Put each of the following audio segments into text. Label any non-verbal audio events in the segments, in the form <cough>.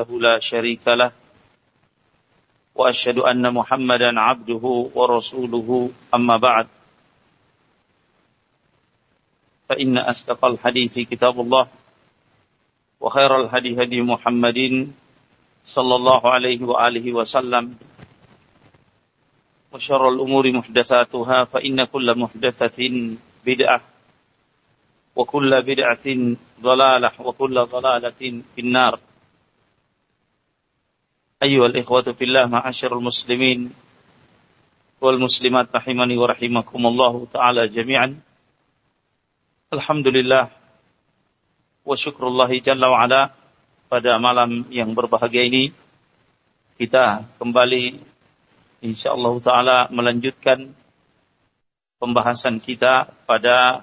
وحده لا شريك له وأشهد أن محمدا عبده ورسوله أما بعد. فإن أصدق الحديث كتاب الله وخير الهدي هدي محمد صلى الله عليه وآله وسلم. وشر الأمور محدثاتها فإن كل محدثة بدعة وكل بدعة ضلالة وكل ضلالة في النار. Ayuhal ikhwatu fillah ma'asyarul muslimin wal muslimat rahimani wa rahimakumullahu ta'ala jami'an. Alhamdulillah wa syukrullahi jalla wa ala pada malam yang berbahagia ini kita kembali insyaallah taala melanjutkan pembahasan kita pada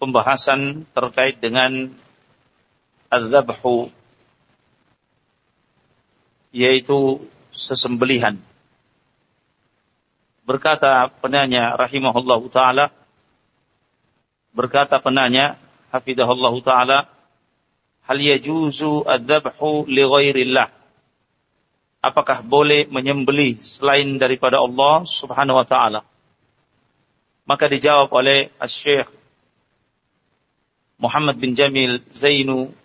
pembahasan terkait dengan az-zabhu yaitu sesembelihan. Berkata penanya rahimahullahu taala berkata penanya hafidahullahu taala hal yajuzu adzabhu li ghairillah apakah boleh menyembelih selain daripada Allah Subhanahu wa taala maka dijawab oleh Asy-Syaikh Muhammad bin Jamil Zainu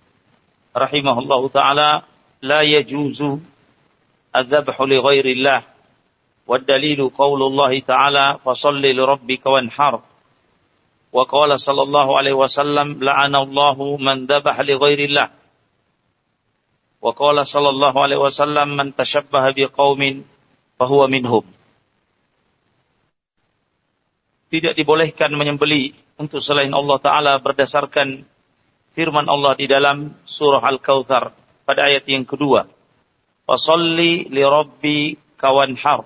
rahimahullah taala la yajuzu الذبح لغير الله والدليل قول الله تعالى فصل لربك وانحر وقال صلى الله عليه وسلم لعن الله من ذبح لغير الله وقال صلى الله عليه وسلم من تشبه بقوم فهو منهم tidak dibolehkan menyembeli untuk selain Allah Ta'ala berdasarkan firman Allah di dalam surah Al-Kawthar pada ayat yang kedua. Fasalli li rabbi kawanhar.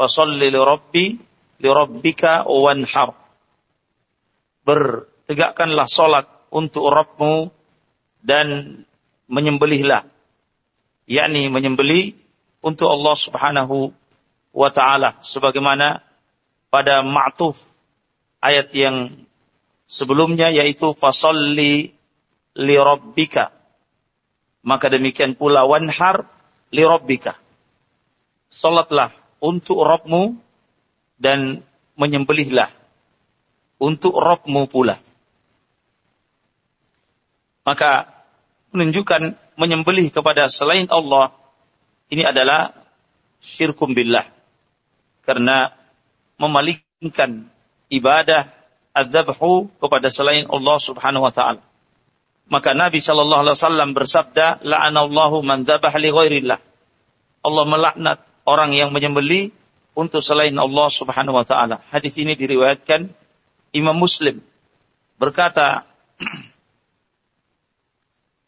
Fasalli li rabbi li rabbika wanhar. Bertegakkanlah solat untuk Rabbmu dan menyembelihlah. yakni menyembelih untuk Allah Subhanahu wa taala sebagaimana pada ma'tuf ayat yang sebelumnya yaitu fasalli li rabbika. Maka demikian pula wanhar li rabbika. Salatlah untuk Rabbmu dan menyembelihlah untuk Rabbmu pula. Maka menunjukkan menyembelih kepada selain Allah ini adalah syirkum billah. Karena memalingkan ibadah adzabhu kepada selain Allah Subhanahu wa taala. Maka Nabi sallallahu alaihi wasallam bersabda, "La'anallahu man dzabah li ghairillah." Allah melaknat orang yang menyembeli untuk selain Allah Subhanahu wa taala. Hadis ini diriwayatkan Imam Muslim. Berkata <clears throat>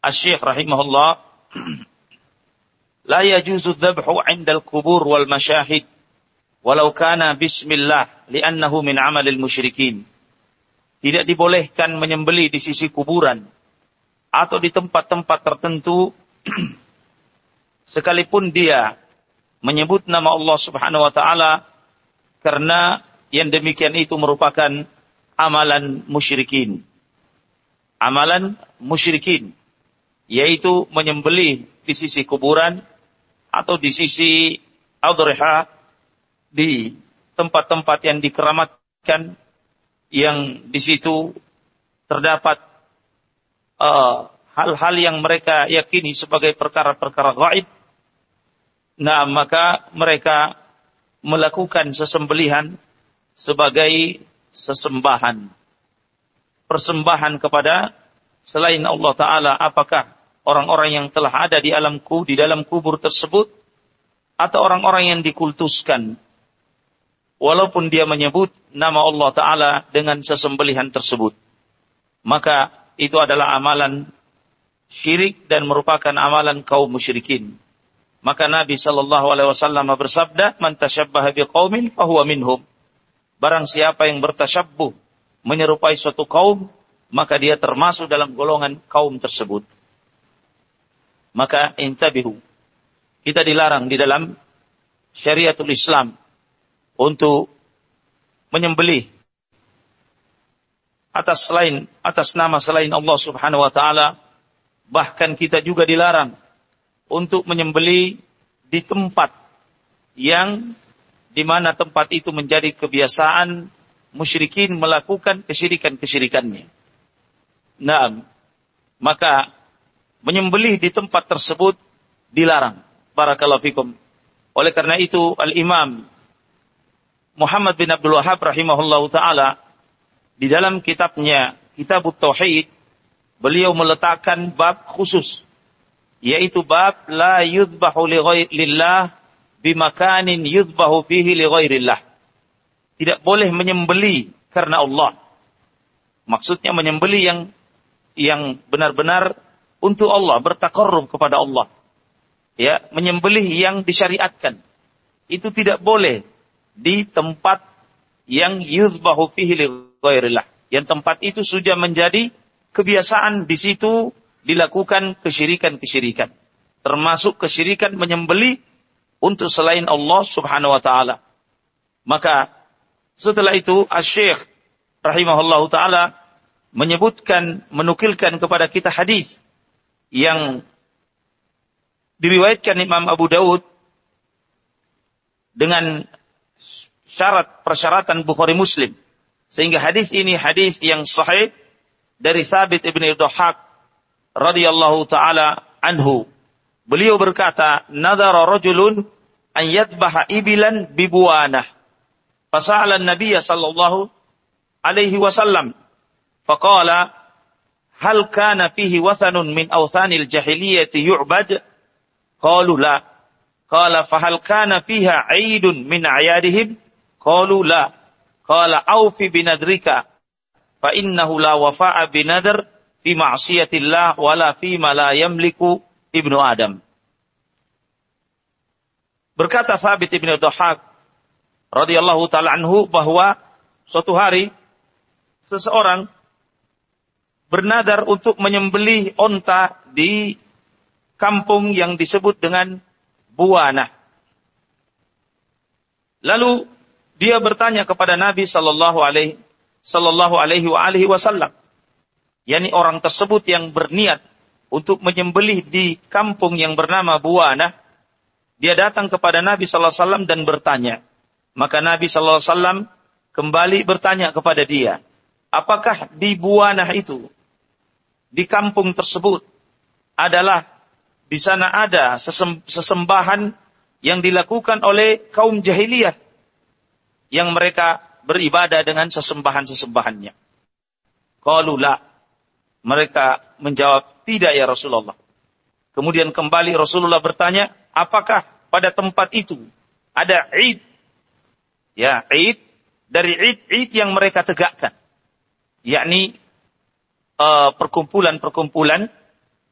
Asy-Syaikh rahimahullah, <clears throat> "La yajuzu dzabhu 'inda al-qubur wal masyahid." walau kana bismillah li'annahu min amalil musyrikin. Tidak dibolehkan menyembeli di sisi kuburan atau di tempat-tempat tertentu <clears throat> sekalipun dia menyebut nama Allah Subhanahu wa taala karena yang demikian itu merupakan amalan musyrikin. Amalan musyrikin yaitu menyembeli di sisi kuburan atau di sisi adriha di tempat-tempat yang dikeramatkan yang di situ terdapat uh, hal-hal uh, yang mereka yakini sebagai perkara-perkara gaib. Nah, maka mereka melakukan sesembelihan sebagai sesembahan. Persembahan kepada selain Allah Ta'ala apakah orang-orang yang telah ada di alamku, di dalam kubur tersebut, atau orang-orang yang dikultuskan walaupun dia menyebut nama Allah Ta'ala dengan sesembelihan tersebut. Maka itu adalah amalan syirik dan merupakan amalan kaum musyrikin. Maka Nabi Shallallahu Alaihi Wasallam bersabda, "Man tashabbaha biqaumin fahuwa minhum." Barang siapa yang bertasyabbuh menyerupai suatu kaum, maka dia termasuk dalam golongan kaum tersebut. Maka intabihu. Kita dilarang di dalam syariatul Islam untuk menyembelih atas selain atas nama selain Allah Subhanahu wa taala Bahkan kita juga dilarang untuk menyembeli di tempat yang di mana tempat itu menjadi kebiasaan musyrikin melakukan kesyirikan-kesyirikannya. Nah, maka menyembelih di tempat tersebut dilarang. Barakallahu fikum. Oleh karena itu Al-Imam Muhammad bin Abdul Wahab rahimahullah taala di dalam kitabnya Kitab Tauhid beliau meletakkan bab khusus yaitu bab la yudbahu li lillah bimakanin yudbahu fihi li. Tidak boleh menyembeli karena Allah. Maksudnya menyembeli yang yang benar-benar untuk Allah, bertakarrub kepada Allah. Ya, menyembelih yang disyariatkan. Itu tidak boleh di tempat yang yudbahu fihi li ghairillah. Yang tempat itu sudah menjadi kebiasaan di situ dilakukan kesyirikan-kesyirikan. Termasuk kesyirikan menyembeli untuk selain Allah subhanahu wa ta'ala. Maka setelah itu Asy-Syaikh rahimahullah taala menyebutkan menukilkan kepada kita hadis yang diriwayatkan Imam Abu Dawud dengan syarat persyaratan Bukhari Muslim sehingga hadis ini hadis yang sahih dari Thabit ibn Dhahak radhiyallahu taala anhu. Beliau berkata nadara rajulun an yadbaha ibilan bibuanah fasa'ala an-nabiy sallallahu alaihi wasallam. Faqala hal kana fihi wathanun min awthanil jahiliyati yu'bad? Qalu la. Qala fahal kana fiha 'aidun min a'yadihim? Qalu la qala awfi binadrika fa innahu la wafa'a binadr fi ma'siyatillah wala fi ma la yamliku ibnu adam berkata Thabit ibnu Dhahak radhiyallahu taala anhu bahwa suatu hari seseorang bernadar untuk menyembelih onta di kampung yang disebut dengan Buana. Lalu dia bertanya kepada Nabi Shallallahu Alaihi Sallallahu Alaihi Wasallam, yakni orang tersebut yang berniat untuk menyembelih di kampung yang bernama Buana, dia datang kepada Nabi Sallallahu Alaihi Wasallam dan bertanya. Maka Nabi Sallallahu Alaihi Wasallam kembali bertanya kepada dia, apakah di Buana itu di kampung tersebut adalah di sana ada sesembahan yang dilakukan oleh kaum jahiliyah yang mereka beribadah dengan sesembahan-sesembahannya. Qalu Mereka menjawab, tidak ya Rasulullah. Kemudian kembali Rasulullah bertanya, apakah pada tempat itu ada id? Ya, id dari id-id yang mereka tegakkan. Yakni Eh, perkumpulan-perkumpulan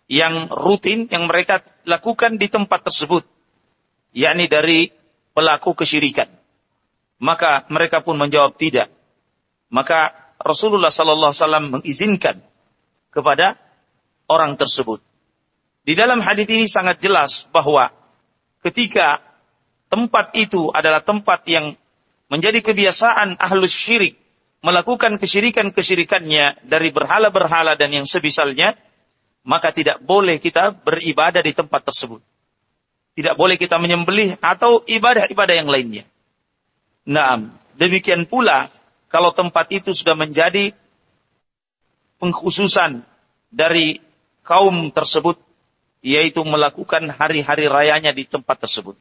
yang rutin yang mereka lakukan di tempat tersebut, yakni dari pelaku kesyirikan. Maka mereka pun menjawab tidak. Maka Rasulullah Sallallahu Alaihi Wasallam mengizinkan kepada orang tersebut. Di dalam hadis ini sangat jelas bahwa ketika tempat itu adalah tempat yang menjadi kebiasaan ahlus syirik melakukan kesyirikan-kesyirikannya dari berhala-berhala dan yang sebisalnya, maka tidak boleh kita beribadah di tempat tersebut. Tidak boleh kita menyembelih atau ibadah-ibadah yang lainnya. Nah, demikian pula kalau tempat itu sudah menjadi pengkhususan dari kaum tersebut, yaitu melakukan hari-hari rayanya di tempat tersebut.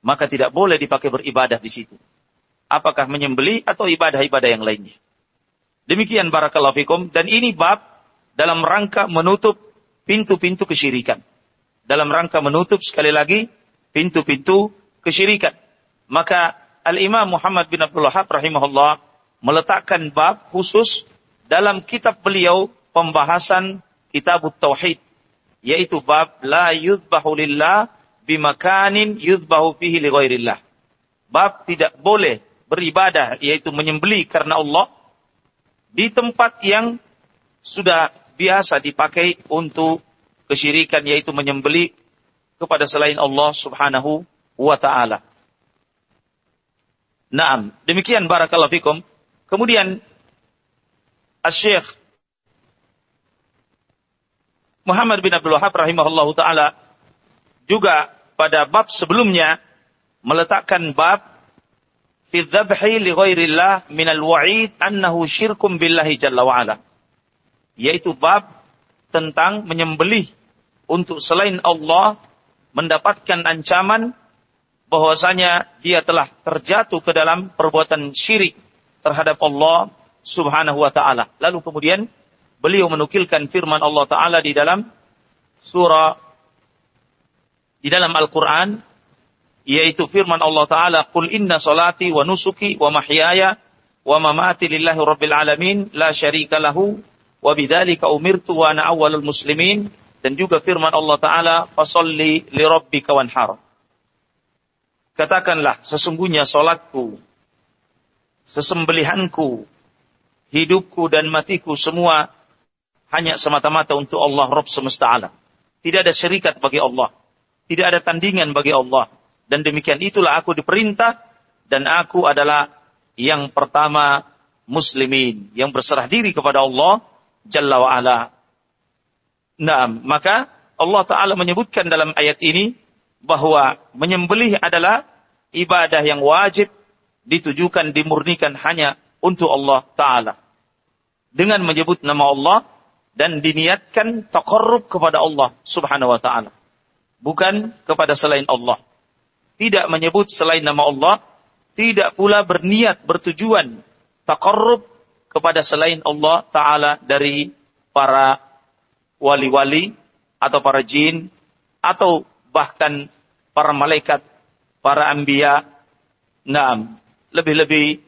Maka tidak boleh dipakai beribadah di situ apakah menyembeli atau ibadah-ibadah yang lainnya. Demikian barakallahu fikum dan ini bab dalam rangka menutup pintu-pintu kesyirikan. Dalam rangka menutup sekali lagi pintu-pintu kesyirikan. Maka Al-Imam Muhammad bin Abdul Wahab rahimahullah meletakkan bab khusus dalam kitab beliau pembahasan kitab Tauhid yaitu bab la yudbahu lillah bimakanin yudbahu fihi li ghairillah. Bab tidak boleh beribadah yaitu menyembeli karena Allah di tempat yang sudah biasa dipakai untuk kesyirikan yaitu menyembeli kepada selain Allah Subhanahu wa taala. Naam, demikian barakallahu fikum. Kemudian Asy-Syaikh Muhammad bin Abdul Wahab rahimahullahu taala juga pada bab sebelumnya meletakkan bab fi dzabhi li ghairillah min al-wa'id annahu syirkum billahi jalla wa ala. Yaitu bab tentang menyembelih untuk selain Allah mendapatkan ancaman bahwasanya dia telah terjatuh ke dalam perbuatan syirik terhadap Allah Subhanahu wa taala. Lalu kemudian beliau menukilkan firman Allah taala di dalam surah di dalam Al-Qur'an yaitu firman Allah taala qul inna salati wa nusuki wa mahyaya wa mamati lillahi rabbil alamin la syarika lahu wa bidzalika umirtu wa ana awwalul muslimin dan juga firman Allah taala fasalli li rabbika wanhar Katakanlah, sesungguhnya solatku, sesembelihanku, hidupku dan matiku semua hanya semata-mata untuk Allah Rabb semesta alam. Tidak ada syarikat bagi Allah. Tidak ada tandingan bagi Allah. Dan demikian itulah aku diperintah dan aku adalah yang pertama muslimin yang berserah diri kepada Allah Jalla wa ala. Nah, maka Allah Ta'ala menyebutkan dalam ayat ini bahwa menyembelih adalah ibadah yang wajib ditujukan dimurnikan hanya untuk Allah taala. Dengan menyebut nama Allah dan diniatkan takarrub kepada Allah Subhanahu wa taala. Bukan kepada selain Allah. Tidak menyebut selain nama Allah, tidak pula berniat bertujuan takarrub kepada selain Allah taala dari para wali-wali atau para jin atau bahkan para malaikat, para anbiya, nah, lebih-lebih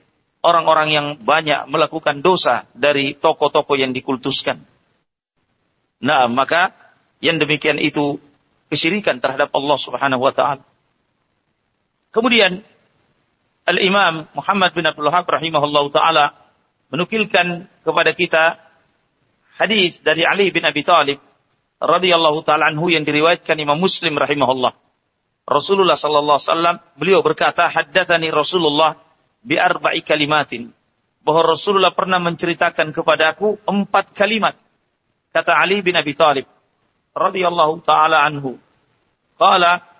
orang-orang yang banyak melakukan dosa dari toko-toko yang dikultuskan. Nah, maka yang demikian itu kesyirikan terhadap Allah Subhanahu wa taala. Kemudian Al-Imam Muhammad bin Abdul Wahab rahimahullahu taala menukilkan kepada kita hadis dari Ali bin Abi Thalib radhiyallahu taala anhu yang diriwayatkan Imam Muslim rahimahullah. Rasulullah sallallahu alaihi wasallam beliau berkata, "Haddatsani Rasulullah bi arba'i kalimatin." Bahwa Rasulullah pernah menceritakan kepadaku empat kalimat. Kata Ali bin Abi Thalib radhiyallahu taala anhu. Qala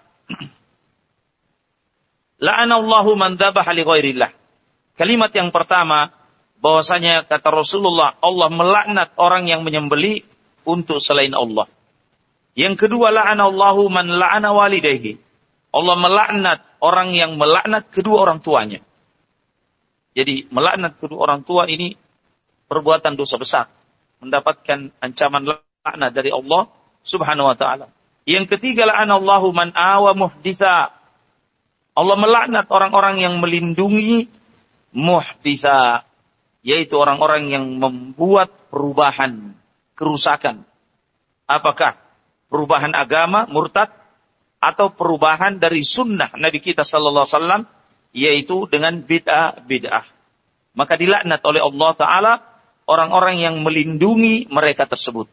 La'ana Allahu man dzabaha li ghairillah. Kalimat yang pertama bahwasanya kata Rasulullah Allah melaknat orang yang menyembeli untuk selain Allah. Yang kedua la'anallahu man la'ana walidayhi. Allah melaknat orang yang melaknat kedua orang tuanya. Jadi melaknat kedua orang tua ini perbuatan dosa besar. Mendapatkan ancaman laknat dari Allah subhanahu wa ta'ala. Yang ketiga la'anallahu man awa muhditha. Allah melaknat orang-orang yang melindungi muhditha. Yaitu orang-orang yang membuat perubahan kerusakan. Apakah perubahan agama, murtad, atau perubahan dari sunnah Nabi kita Sallallahu Alaihi Wasallam, yaitu dengan bid'ah bid'ah. Maka dilaknat oleh Allah Taala orang-orang yang melindungi mereka tersebut.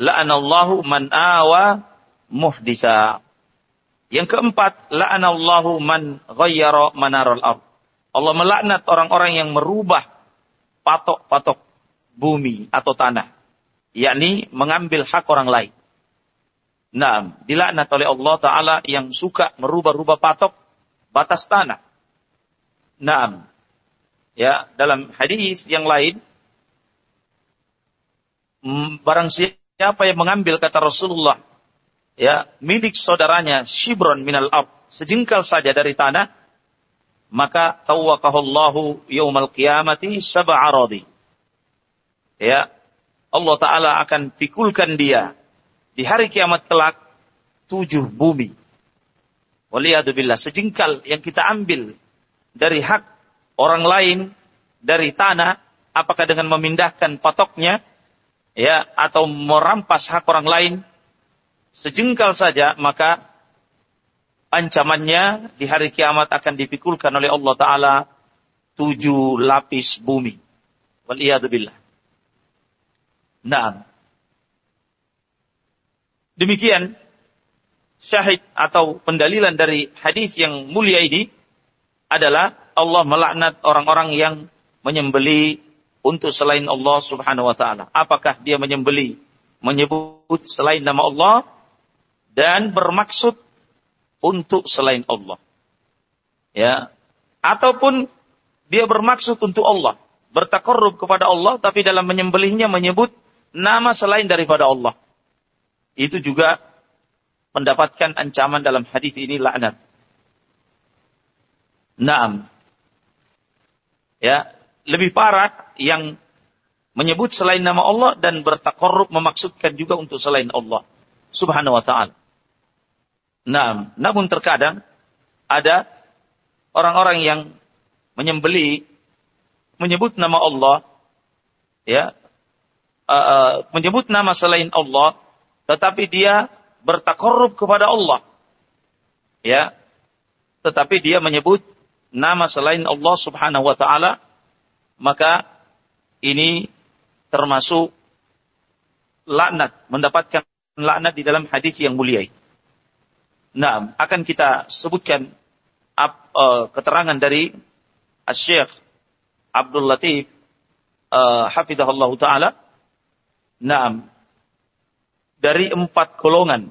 La'anallahu man awa muhdisa. Yang keempat, la'anallahu man ghayyara manaral ard. Allah melaknat orang-orang yang merubah patok-patok bumi atau tanah yakni mengambil hak orang lain. Nah, dilaknat oleh Allah Ta'ala yang suka merubah-rubah patok batas tanah. Nah, ya dalam hadis yang lain, barang siapa yang mengambil kata Rasulullah, ya milik saudaranya shibron minal ab, sejengkal saja dari tanah, maka tawakahullahu yaumal qiyamati sab'a aradi. Ya, Allah Ta'ala akan pikulkan dia di hari kiamat kelak tujuh bumi. Waliyadubillah, sejengkal yang kita ambil dari hak orang lain, dari tanah, apakah dengan memindahkan patoknya, ya, atau merampas hak orang lain, sejengkal saja, maka ancamannya di hari kiamat akan dipikulkan oleh Allah Ta'ala tujuh lapis bumi. Waliyadubillah. Nah, demikian syahid atau pendalilan dari hadis yang mulia ini adalah Allah melaknat orang-orang yang menyembeli untuk selain Allah Subhanahu wa taala. Apakah dia menyembeli menyebut selain nama Allah dan bermaksud untuk selain Allah. Ya. Ataupun dia bermaksud untuk Allah, bertakarrub kepada Allah tapi dalam menyembelihnya menyebut nama selain daripada Allah. Itu juga mendapatkan ancaman dalam hadis ini laknat. Naam. Ya, lebih parah yang menyebut selain nama Allah dan bertakarrub memaksudkan juga untuk selain Allah Subhanahu wa taala. Nah, namun terkadang ada orang-orang yang menyembeli menyebut nama Allah ya uh, uh, menyebut nama selain Allah tetapi dia bertakarrub kepada Allah ya tetapi dia menyebut nama selain Allah Subhanahu wa taala maka ini termasuk laknat, mendapatkan laknat di dalam hadis yang mulia. Nah, akan kita sebutkan up, uh, keterangan dari Syekh Abdul Latif uh, hafizahullah taala. Nah, dari empat golongan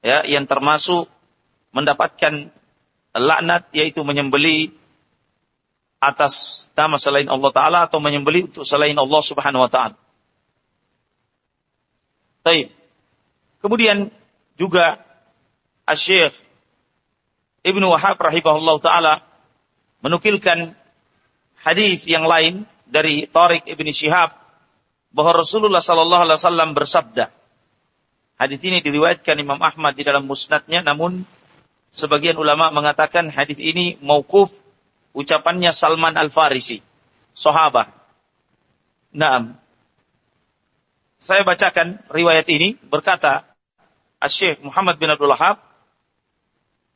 ya yang termasuk mendapatkan laknat yaitu menyembeli atas nama selain Allah Ta'ala atau menyembeli untuk selain Allah Subhanahu Wa Ta'ala. Baik. Kemudian juga Asyik Ibnu Wahab rahimahullah taala menukilkan hadis yang lain dari Tariq Ibn Shihab bahwa Rasulullah sallallahu alaihi wasallam bersabda. Hadis ini diriwayatkan Imam Ahmad di dalam musnadnya namun sebagian ulama mengatakan hadis ini mauquf ucapannya Salman Al-Farisi, sahabat. Naam. Saya bacakan riwayat ini berkata Syekh Muhammad bin Abdul Wahab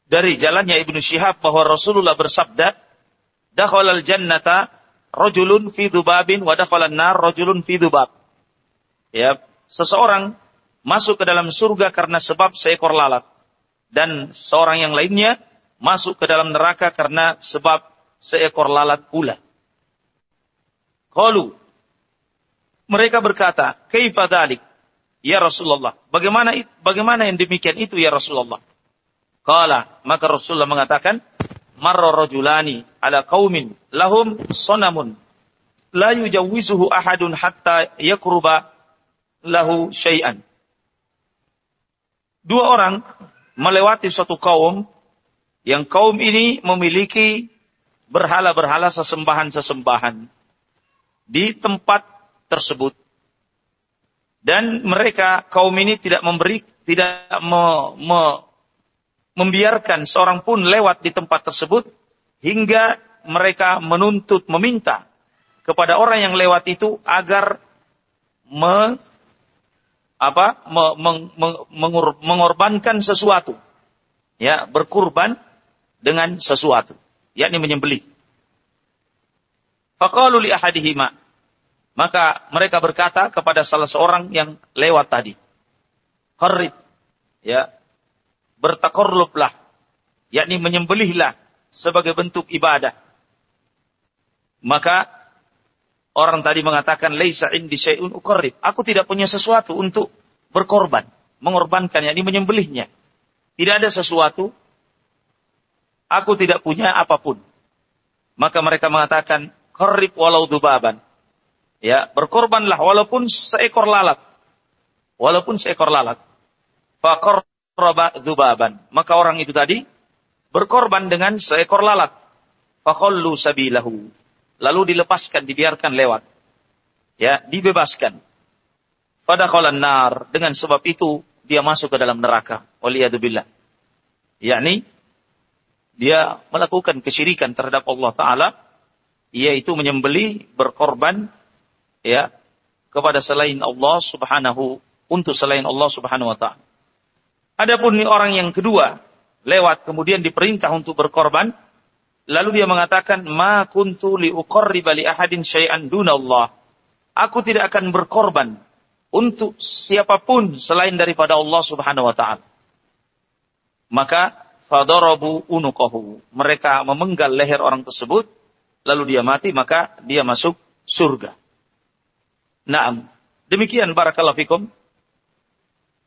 dari jalannya Ibnu Syihab bahwa Rasulullah bersabda, "Dakhalal jannata rajulun fi dubabin wa dakhalan nar rajulun fi dubab." Ya, seseorang masuk ke dalam surga karena sebab seekor lalat dan seorang yang lainnya masuk ke dalam neraka karena sebab seekor lalat pula. Qalu mereka berkata, "Kaifa dzalik?" Ya Rasulullah, bagaimana bagaimana yang demikian itu ya Rasulullah? Qala, maka Rasulullah mengatakan, "Marra rajulani ala qaumin lahum sonamun la yujawwizuhu ahadun hatta yakruba lahu syai'an." Dua orang melewati suatu kaum yang kaum ini memiliki berhala-berhala sesembahan-sesembahan di tempat tersebut. Dan mereka kaum ini tidak memberi tidak me, me, membiarkan seorang pun lewat di tempat tersebut hingga mereka menuntut meminta kepada orang yang lewat itu agar me, apa me, meng, mengur, mengorbankan sesuatu ya berkurban dengan sesuatu yakni menyembelih. Faqalu li ahadihima. Maka mereka berkata kepada salah seorang yang lewat tadi. Qarrib. Ya. Bertakorlublah. Yakni menyembelihlah sebagai bentuk ibadah. Maka orang tadi mengatakan laisa indi syai'un uqarrib. Aku tidak punya sesuatu untuk berkorban, mengorbankan yakni menyembelihnya. Tidak ada sesuatu Aku tidak punya apa pun. Maka mereka mengatakan, korib walau dubaban. Ya, berkorbanlah walaupun seekor lalat. Walaupun seekor lalat. Fakorroba dubaban. Maka orang itu tadi berkorban dengan seekor lalat. Fakollu sabilahu. Lalu dilepaskan, dibiarkan lewat. Ya, dibebaskan. Pada kolan nar. Dengan sebab itu, dia masuk ke dalam neraka. Waliyadubillah. Yakni, dia melakukan kesyirikan terhadap Allah Ta'ala, yaitu menyembeli, berkorban, ya, kepada selain Allah Subhanahu, untuk selain Allah Subhanahu Wa Ta'ala. Adapun orang yang kedua, lewat kemudian diperintah untuk berkorban, lalu dia mengatakan, Ma kuntu li uqarriba li ahadin syai'an dunallah. Aku tidak akan berkorban untuk siapa pun selain daripada Allah Subhanahu wa taala. Maka fadarabu unuqahu. Mereka memenggal leher orang tersebut, lalu dia mati, maka dia masuk surga. Naam. Demikian barakallahu fikum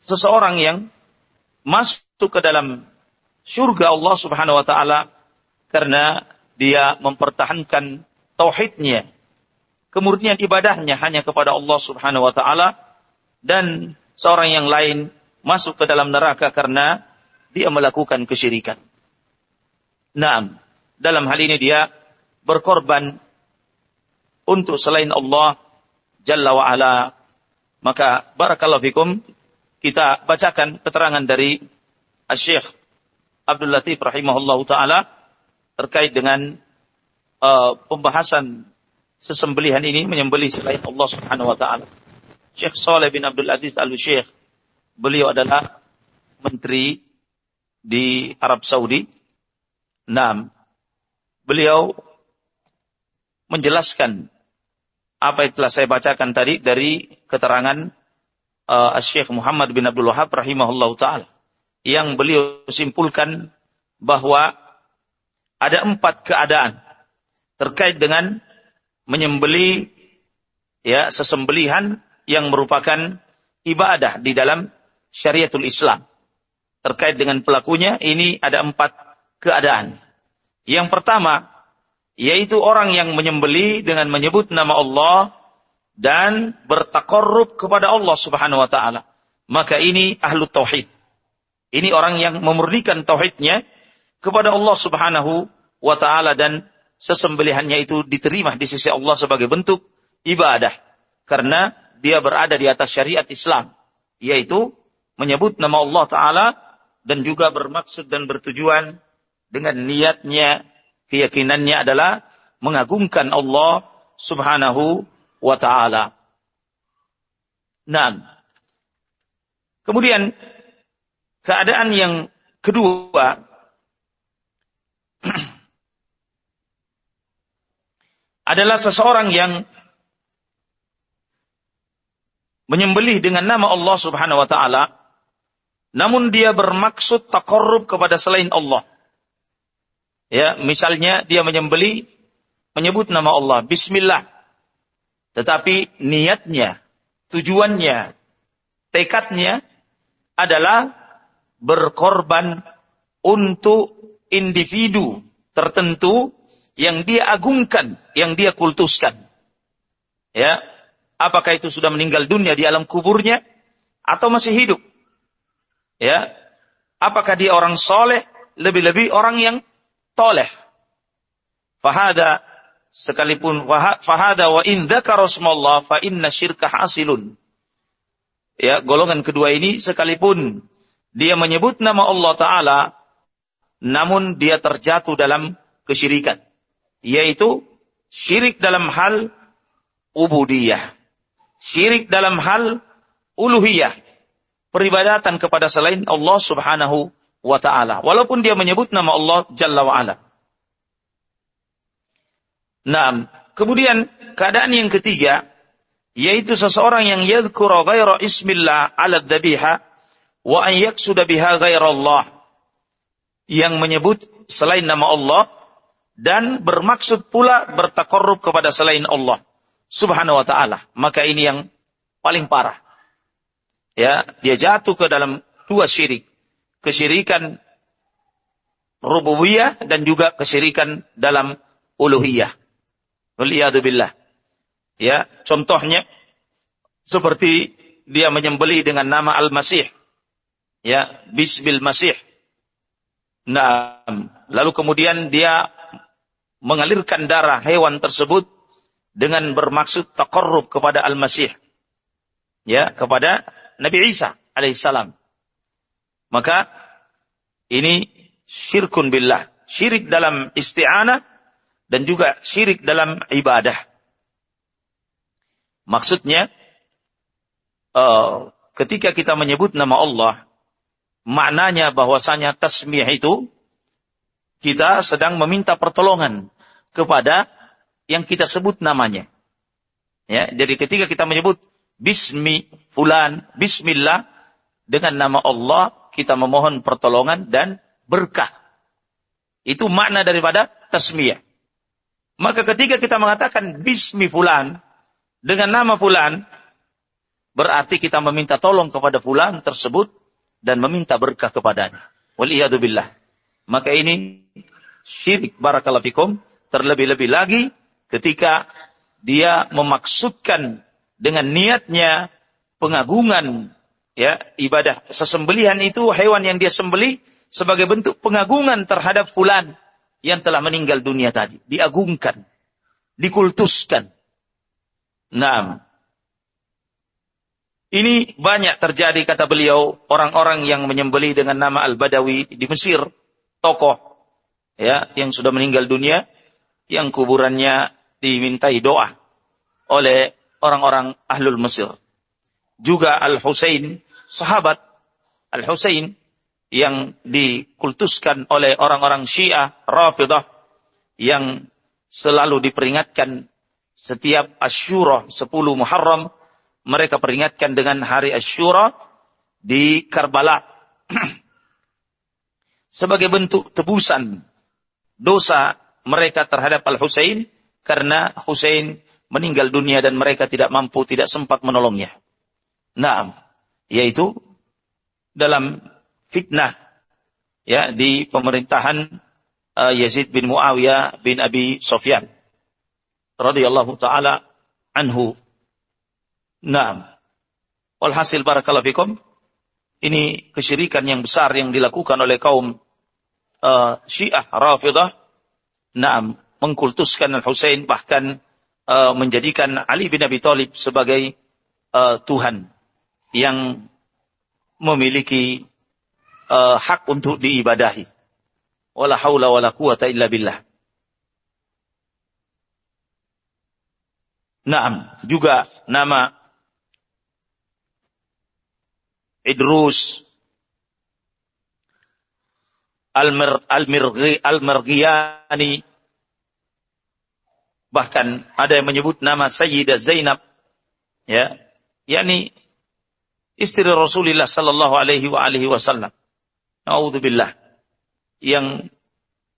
seseorang yang masuk ke dalam surga Allah Subhanahu wa taala karena dia mempertahankan tauhidnya, kemurnian ibadahnya hanya kepada Allah Subhanahu wa taala dan seorang yang lain masuk ke dalam neraka karena dia melakukan kesyirikan. Nah, dalam hal ini dia berkorban untuk selain Allah Jalla wa ala. Maka barakallahu fikum kita bacakan keterangan dari Syekh Abdul Latif rahimahullahu taala terkait dengan uh, pembahasan sesembelihan ini menyembelih selain Allah Subhanahu wa taala. Syekh Saleh bin Abdul Aziz Al-Syekh beliau adalah menteri di Arab Saudi. Nah, beliau menjelaskan apa yang telah saya bacakan tadi dari keterangan uh, Syekh Muhammad bin Abdul Wahab rahimahullah taala yang beliau simpulkan bahwa ada empat keadaan terkait dengan menyembeli ya sesembelihan yang merupakan ibadah di dalam syariatul Islam. Terkait dengan pelakunya ini ada empat keadaan. Yang pertama yaitu orang yang menyembeli dengan menyebut nama Allah dan bertakarrub kepada Allah Subhanahu wa taala. Maka ini ahlu tauhid. Ini orang yang memurnikan tauhidnya kepada Allah Subhanahu wa taala dan sesembelihannya itu diterima di sisi Allah sebagai bentuk ibadah karena dia berada di atas syariat Islam yaitu menyebut nama Allah taala dan juga bermaksud dan bertujuan dengan niatnya keyakinannya adalah mengagungkan Allah Subhanahu wa taala. Nah, kemudian keadaan yang kedua adalah seseorang yang menyembelih dengan nama Allah Subhanahu wa taala namun dia bermaksud takarrub kepada selain Allah. Ya, misalnya dia menyembelih menyebut nama Allah bismillah. Tetapi niatnya, tujuannya, tekadnya adalah berkorban untuk individu tertentu yang dia agungkan, yang dia kultuskan. Ya, apakah itu sudah meninggal dunia di alam kuburnya atau masih hidup? Ya, apakah dia orang soleh, lebih-lebih orang yang toleh. Fahada sekalipun fahada wa in dzakara fa inna syirka hasilun. Ya, golongan kedua ini sekalipun dia menyebut nama Allah taala namun dia terjatuh dalam kesyirikan yaitu syirik dalam hal ubudiyah. Syirik dalam hal uluhiyah. Peribadatan kepada selain Allah Subhanahu wa taala. Walaupun dia menyebut nama Allah Jalla wa ala. Nah, kemudian keadaan yang ketiga yaitu seseorang yang yadhkura ghaira ismillah ala dhabiha wa an yaksuda biha ghaira Allah. Yang menyebut selain nama Allah dan bermaksud pula bertakarrub kepada selain Allah subhanahu wa ta'ala. Maka ini yang paling parah. Ya, dia jatuh ke dalam dua syirik. Kesyirikan rububiyah dan juga kesyirikan dalam uluhiyah. Waliyadu billah. Ya, contohnya seperti dia menyembeli dengan nama Al-Masih. Ya, Bismil Masih. Nah, lalu kemudian dia mengalirkan darah hewan tersebut dengan bermaksud takarrub kepada Al-Masih. Ya, kepada Nabi Isa alaihissalam. Maka ini syirkun billah. Syirik dalam isti'anah dan juga syirik dalam ibadah. Maksudnya, uh, ketika kita menyebut nama Allah, maknanya bahwasanya tasmih itu kita sedang meminta pertolongan kepada yang kita sebut namanya. Ya, jadi ketika kita menyebut bismi fulan, bismillah dengan nama Allah kita memohon pertolongan dan berkah. Itu makna daripada tasmiyah. Maka ketika kita mengatakan bismi fulan dengan nama fulan, berarti kita meminta tolong kepada fulan tersebut dan meminta berkah kepadanya. Waliyadzubillah. Maka ini syirik barakallahu fikum terlebih-lebih lagi ketika dia memaksudkan dengan niatnya pengagungan ya ibadah sesembelihan itu hewan yang dia sembeli sebagai bentuk pengagungan terhadap fulan yang telah meninggal dunia tadi. Diagungkan dikultuskan. Nah ini banyak terjadi kata beliau orang-orang yang menyembeli dengan nama Al-Badawi di Mesir, tokoh ya yang sudah meninggal dunia yang kuburannya dimintai doa oleh orang-orang ahlul Mesir. Juga Al-Husain, sahabat Al-Husain yang dikultuskan oleh orang-orang Syiah Rafidah yang selalu diperingatkan setiap Asyura 10 Muharram mereka peringatkan dengan hari Asyura di Karbala <clears throat> sebagai bentuk tebusan dosa mereka terhadap Al-Husain karena Husain meninggal dunia dan mereka tidak mampu, tidak sempat menolongnya. Nah, yaitu dalam fitnah ya di pemerintahan uh, Yazid bin Muawiyah bin Abi Sofyan radhiyallahu taala anhu. Nah, walhasil barakallahu fikum, ini kesyirikan yang besar yang dilakukan oleh kaum uh, Syiah Rafidah. Nah, mengkultuskan Al-Husain bahkan uh, menjadikan Ali bin Abi Thalib sebagai uh, Tuhan yang memiliki uh, hak untuk diibadahi. Wala haula wala quwata illa billah. Naam, juga nama Idrus Al-Mirghi Al-Marghiyani bahkan ada yang menyebut nama Sayyidah Zainab. Ya. Yakni istri Rasulullah sallallahu alaihi wa alihi wasallam. Naudzubillah. Yang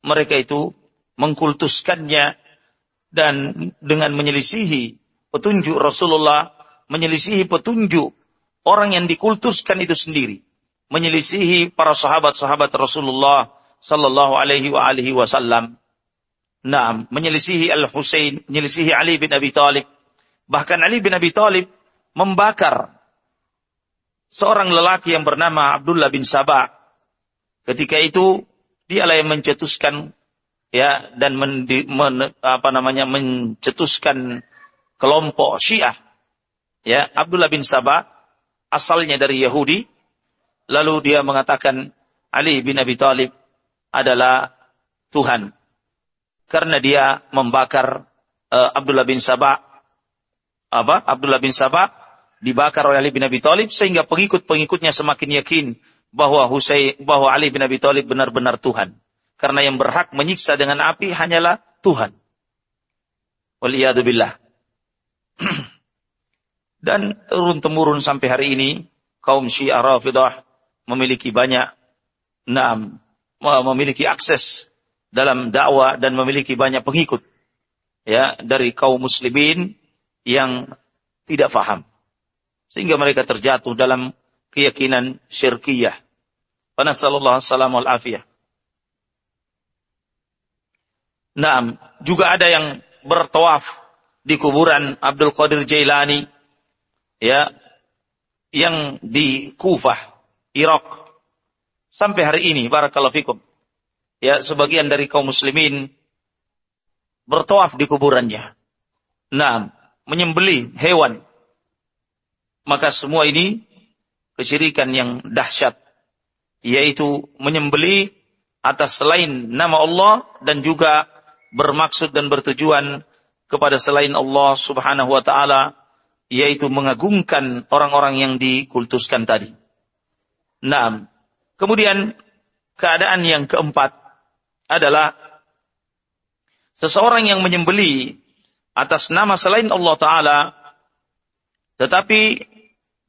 mereka itu mengkultuskannya dan dengan menyelisihi petunjuk Rasulullah menyelisihi petunjuk orang yang dikultuskan itu sendiri menyelisihi para sahabat-sahabat Rasulullah sallallahu alaihi wa alihi wasallam. Naam, menyelisihi Al-Husain, menyelisihi Ali bin Abi Thalib. Bahkan Ali bin Abi Thalib membakar seorang lelaki yang bernama Abdullah bin Sabah. Ketika itu dialah yang mencetuskan ya dan men, men, apa namanya mencetuskan kelompok Syiah. Ya, Abdullah bin Sabah asalnya dari Yahudi, lalu dia mengatakan Ali bin Abi Thalib adalah Tuhan. Karena dia membakar uh, Abdullah bin Sabah apa? Abdullah bin Sabah dibakar oleh Ali bin Abi Thalib sehingga pengikut-pengikutnya semakin yakin bahwa Husain bahwa Ali bin Abi Thalib benar-benar Tuhan. Karena yang berhak menyiksa dengan api hanyalah Tuhan. Waliyadu <clears throat> Dan turun-temurun sampai hari ini, kaum Syiah Rafidah memiliki banyak naam, memiliki akses dalam dakwah dan memiliki banyak pengikut ya dari kaum muslimin yang tidak faham sehingga mereka terjatuh dalam keyakinan syirkiyah. Panasallallahu salam wal afiyah. Naam, juga ada yang bertawaf di kuburan Abdul Qadir Jailani ya yang di Kufah, Irak sampai hari ini barakallahu fikum. Ya, sebagian dari kaum muslimin bertawaf di kuburannya. Nah, menyembeli hewan. Maka semua ini kesyirikan yang dahsyat yaitu menyembeli atas selain nama Allah dan juga bermaksud dan bertujuan kepada selain Allah Subhanahu wa taala yaitu mengagungkan orang-orang yang dikultuskan tadi. Nah, kemudian keadaan yang keempat adalah seseorang yang menyembeli atas nama selain Allah Ta'ala, tetapi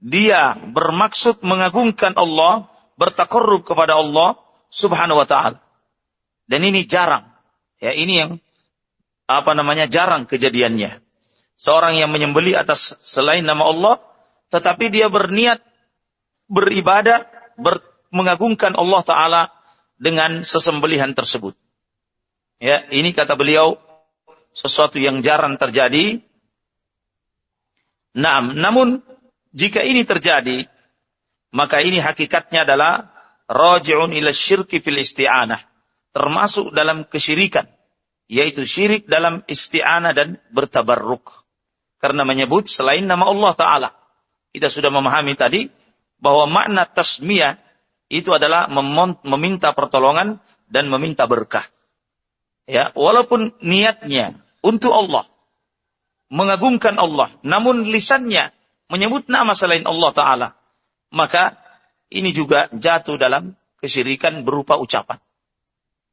dia bermaksud mengagungkan Allah, bertakarrub kepada Allah Subhanahu wa Ta'ala. Dan ini jarang. Ya, ini yang apa namanya jarang kejadiannya. Seorang yang menyembeli atas selain nama Allah, tetapi dia berniat beribadah, ber, mengagungkan Allah Ta'ala dengan sesembelihan tersebut. Ya, ini kata beliau sesuatu yang jarang terjadi. Nah, namun jika ini terjadi, maka ini hakikatnya adalah raji'un ila syirki fil isti'anah. Termasuk dalam kesyirikan. Yaitu syirik dalam isti'anah dan bertabarruk. Karena menyebut selain nama Allah Ta'ala. Kita sudah memahami tadi bahwa makna tasmiyah itu adalah meminta pertolongan dan meminta berkah. Ya, walaupun niatnya untuk Allah, mengagungkan Allah, namun lisannya menyebut nama selain Allah Taala, maka ini juga jatuh dalam kesyirikan berupa ucapan,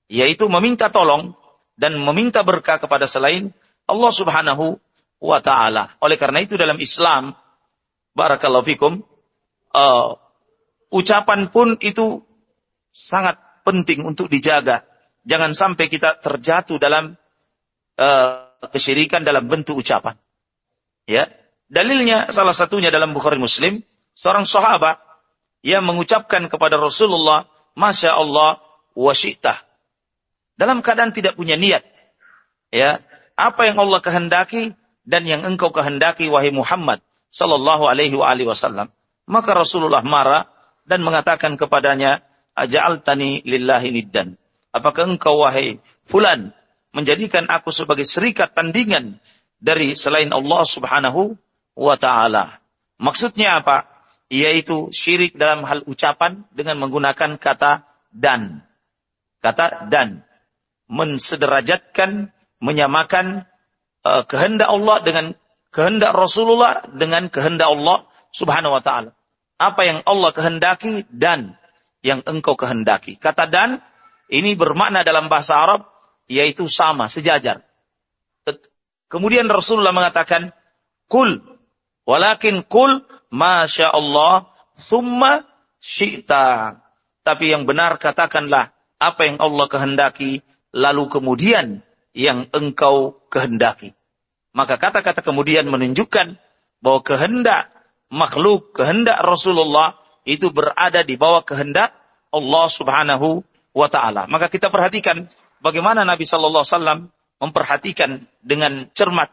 yaitu meminta tolong dan meminta berkah kepada selain Allah Subhanahu wa Taala. Oleh karena itu dalam Islam, barakallahu fikum, uh, ucapan pun itu sangat penting untuk dijaga. Jangan sampai kita terjatuh dalam uh, kesyirikan dalam bentuk ucapan. Ya, dalilnya salah satunya dalam Bukhari Muslim, seorang sahabat yang mengucapkan kepada Rasulullah, Masya Allah wa Dalam keadaan tidak punya niat. Ya, apa yang Allah kehendaki dan yang engkau kehendaki wahai Muhammad sallallahu alaihi wasallam. Maka Rasulullah marah dan mengatakan kepadanya, Aja'altani lillahi niddan. Apakah engkau wahai fulan menjadikan aku sebagai serikat tandingan dari selain Allah subhanahu wa ta'ala. Maksudnya apa? Yaitu syirik dalam hal ucapan dengan menggunakan kata dan. Kata dan. Mensederajatkan, menyamakan uh, kehendak Allah dengan kehendak Rasulullah dengan kehendak Allah subhanahu wa ta'ala apa yang Allah kehendaki dan yang engkau kehendaki. Kata dan ini bermakna dalam bahasa Arab yaitu sama, sejajar. Kemudian Rasulullah mengatakan, Kul, walakin kul, Masya Allah, summa syi'ta. Tapi yang benar katakanlah apa yang Allah kehendaki, lalu kemudian yang engkau kehendaki. Maka kata-kata kemudian menunjukkan bahwa kehendak makhluk, kehendak Rasulullah itu berada di bawah kehendak Allah Subhanahu wa taala. Maka kita perhatikan bagaimana Nabi sallallahu alaihi wasallam memperhatikan dengan cermat,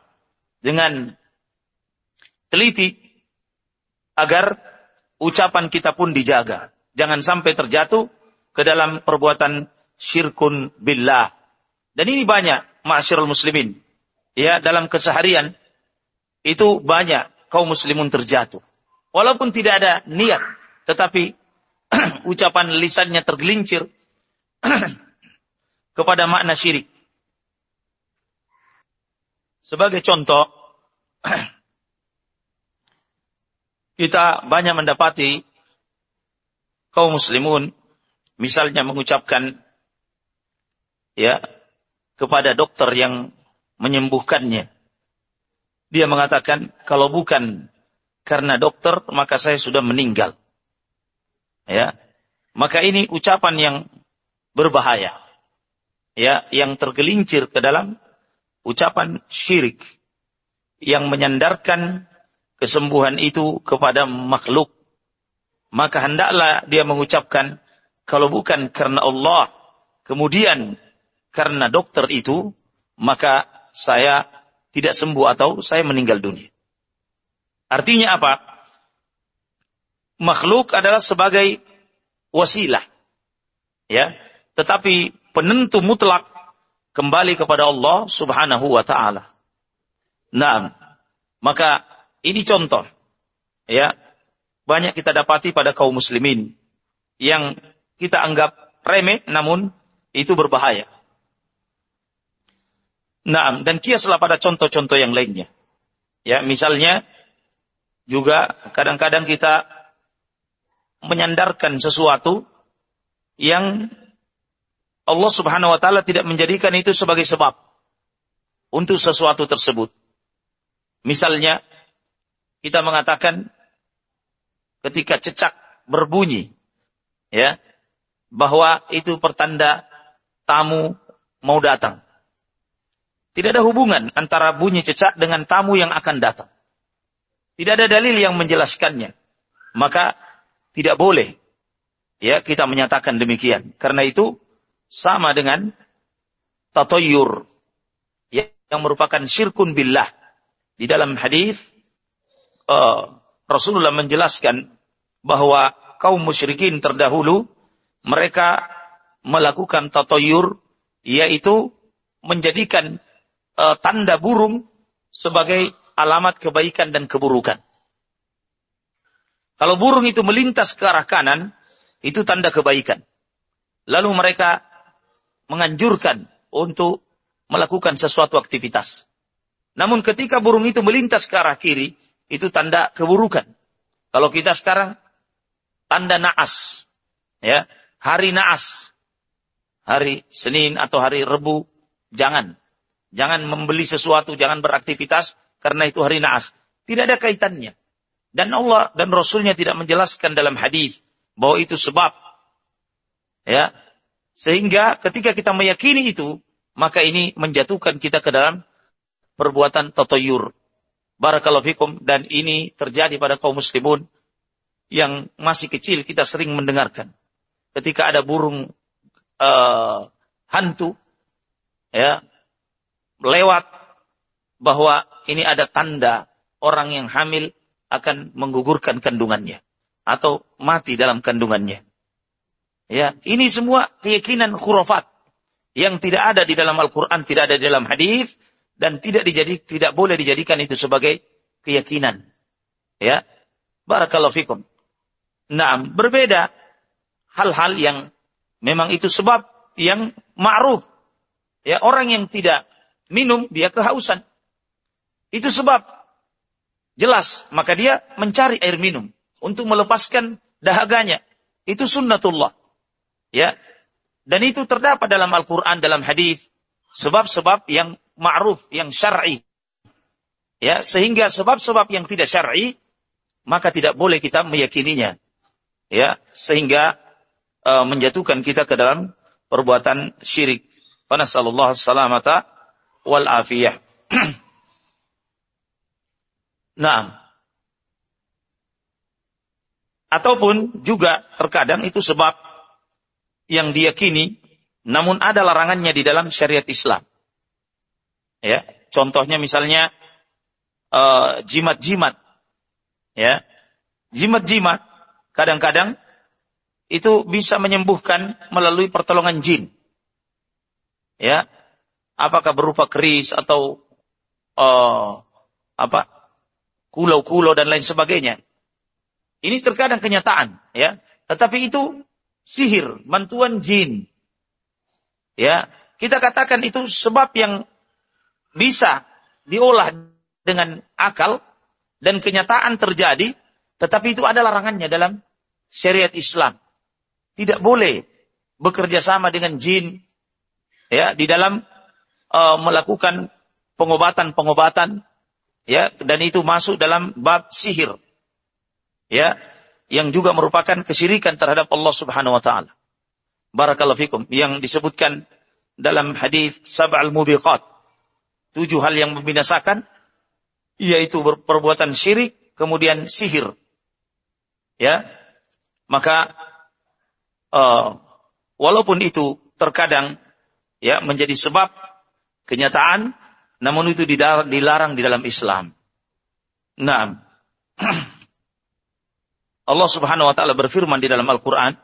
dengan teliti agar ucapan kita pun dijaga. Jangan sampai terjatuh ke dalam perbuatan syirkun billah. Dan ini banyak ma'asyiral muslimin. Ya, dalam keseharian itu banyak kaum muslimun terjatuh. Walaupun tidak ada niat, tetapi <clears throat> ucapan lisannya tergelincir <clears throat> kepada makna syirik. Sebagai contoh, <clears throat> kita banyak mendapati kaum muslimun misalnya mengucapkan ya kepada dokter yang menyembuhkannya dia mengatakan, kalau bukan karena dokter, maka saya sudah meninggal. Ya. Maka ini ucapan yang berbahaya. Ya, yang tergelincir ke dalam ucapan syirik yang menyandarkan kesembuhan itu kepada makhluk. Maka hendaklah dia mengucapkan kalau bukan karena Allah, kemudian karena dokter itu, maka saya tidak sembuh atau saya meninggal dunia. Artinya apa? Makhluk adalah sebagai wasilah. Ya, tetapi penentu mutlak kembali kepada Allah Subhanahu wa taala. Nah, maka ini contoh ya. Banyak kita dapati pada kaum muslimin yang kita anggap remeh namun itu berbahaya. Nah, dan kiaslah pada contoh-contoh yang lainnya. Ya, misalnya juga kadang-kadang kita menyandarkan sesuatu yang Allah Subhanahu wa taala tidak menjadikan itu sebagai sebab untuk sesuatu tersebut. Misalnya kita mengatakan ketika cecak berbunyi ya bahwa itu pertanda tamu mau datang. Tidak ada hubungan antara bunyi cecak dengan tamu yang akan datang. Tidak ada dalil yang menjelaskannya. Maka tidak boleh ya kita menyatakan demikian. Karena itu sama dengan tatoyur ya, yang merupakan syirkun billah. Di dalam hadis uh, Rasulullah menjelaskan bahwa kaum musyrikin terdahulu mereka melakukan tatoyur yaitu menjadikan uh, tanda burung sebagai alamat kebaikan dan keburukan. Kalau burung itu melintas ke arah kanan, itu tanda kebaikan. Lalu mereka menganjurkan untuk melakukan sesuatu aktivitas. Namun ketika burung itu melintas ke arah kiri, itu tanda keburukan. Kalau kita sekarang tanda naas, ya, hari naas, hari Senin atau hari Rebu, jangan. Jangan membeli sesuatu, jangan beraktivitas karena itu hari naas. Tidak ada kaitannya. Dan Allah dan Rasulnya tidak menjelaskan dalam hadis bahwa itu sebab. Ya. Sehingga ketika kita meyakini itu, maka ini menjatuhkan kita ke dalam perbuatan tatoyur. Barakallahu fikum. Dan ini terjadi pada kaum muslimun yang masih kecil kita sering mendengarkan. Ketika ada burung uh, hantu, ya, lewat bahwa ini ada tanda orang yang hamil akan menggugurkan kandungannya atau mati dalam kandungannya. Ya, ini semua keyakinan khurafat yang tidak ada di dalam Al-Qur'an, tidak ada di dalam hadis dan tidak dijadi tidak boleh dijadikan itu sebagai keyakinan. Ya. Barakallahu fikum. Nah, berbeda hal-hal yang memang itu sebab yang ma'ruf. Ya, orang yang tidak minum dia kehausan. Itu sebab jelas maka dia mencari air minum untuk melepaskan dahaganya. Itu sunnatullah. Ya. Dan itu terdapat dalam Al-Qur'an dalam hadis sebab-sebab yang ma'ruf, yang syar'i. Ya, sehingga sebab-sebab yang tidak syar'i maka tidak boleh kita meyakininya. Ya, sehingga uh, menjatuhkan kita ke dalam perbuatan syirik. Wa nasallallahu salamata wal afiyah. <clears throat> nah. Ataupun juga terkadang itu sebab yang diyakini namun ada larangannya di dalam syariat Islam. Ya, contohnya misalnya uh, jimat-jimat. Ya. Jimat-jimat kadang-kadang itu bisa menyembuhkan melalui pertolongan jin. Ya, apakah berupa keris atau uh, apa kulau-kulau dan lain sebagainya. Ini terkadang kenyataan, ya. Tetapi itu sihir, bantuan jin. Ya, kita katakan itu sebab yang bisa diolah dengan akal dan kenyataan terjadi, tetapi itu ada larangannya dalam syariat Islam. Tidak boleh bekerja sama dengan jin ya di dalam uh, melakukan pengobatan-pengobatan ya dan itu masuk dalam bab sihir ya yang juga merupakan kesyirikan terhadap Allah Subhanahu wa taala. Barakallahu fikum yang disebutkan dalam hadis sab'al mubiqat. Tujuh hal yang membinasakan yaitu perbuatan syirik, kemudian sihir. Ya. Maka uh, walaupun itu terkadang ya menjadi sebab kenyataan namun itu dilarang di dalam Islam. Nah, <clears throat> Allah Subhanahu wa taala berfirman di dalam Al-Qur'an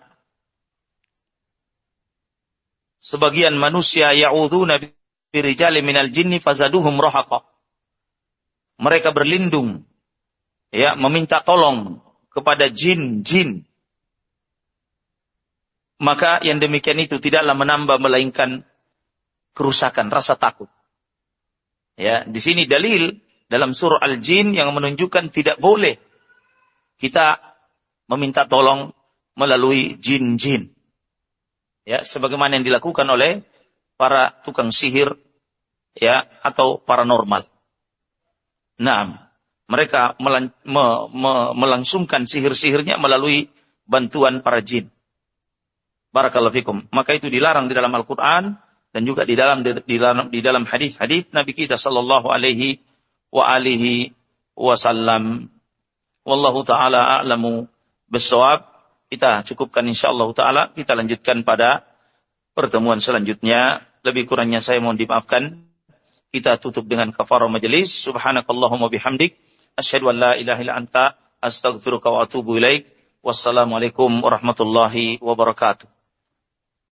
Sebagian manusia ya'udzuuna birijali minal jinni fazaduhum rahaqa. Mereka berlindung ya meminta tolong kepada jin-jin. Maka yang demikian itu tidaklah menambah melainkan kerusakan, rasa takut. Ya, di sini dalil dalam surah Al-Jin yang menunjukkan tidak boleh kita meminta tolong melalui jin-jin. Ya, sebagaimana yang dilakukan oleh para tukang sihir ya atau paranormal. Nah, mereka melan, me, me, melangsungkan sihir-sihirnya melalui bantuan para jin. Barakallahu fikum. Maka itu dilarang di dalam Al-Qur'an dan juga di dalam di, dalam di dalam hadis-hadis Nabi kita sallallahu alaihi wa alihi wasallam. Wallahu taala a'lamu bissawab. Kita cukupkan insyaallah taala, kita lanjutkan pada pertemuan selanjutnya. Lebih kurangnya saya mohon dimaafkan. Kita tutup dengan kafarah majelis. Subhanakallahumma bihamdik. Asyhadu an la ilaha illa anta astaghfiruka wa atubu ilaik. Wassalamualaikum warahmatullahi wabarakatuh.